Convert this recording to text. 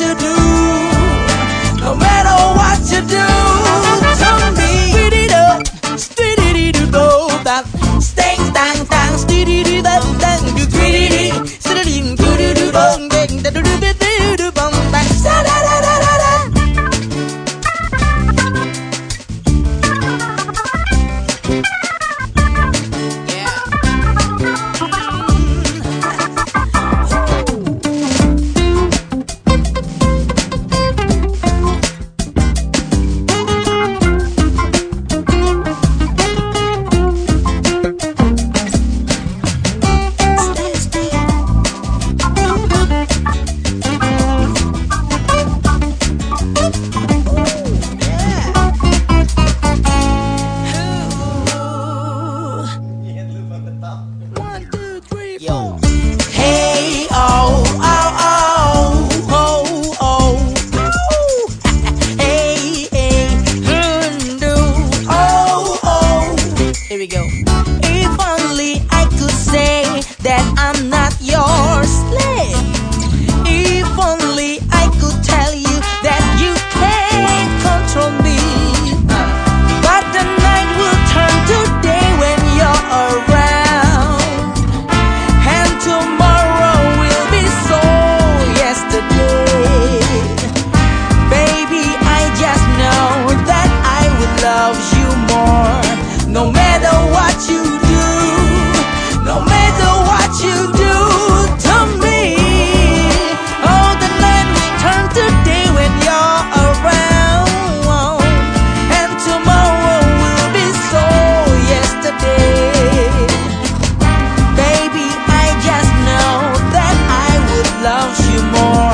what do, no matter what you do. we go. more.